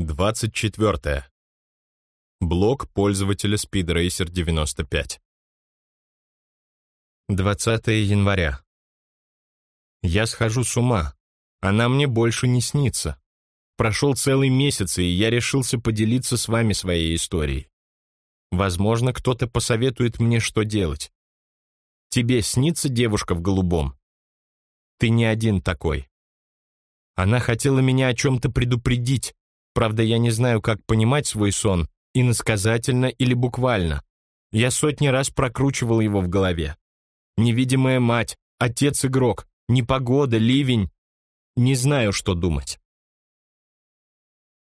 24. Блок пользователя SpeedRacer 95. 20 января. Я схожу с ума. Она мне больше не снится. Прошел целый месяц, и я решился поделиться с вами своей историей. Возможно, кто-то посоветует мне, что делать. Тебе снится девушка в голубом? Ты не один такой. Она хотела меня о чем-то предупредить, Правда, я не знаю, как понимать свой сон, иносказательно или буквально. Я сотни раз прокручивал его в голове. Невидимая мать, отец-игрок, непогода, ливень. Не знаю, что думать.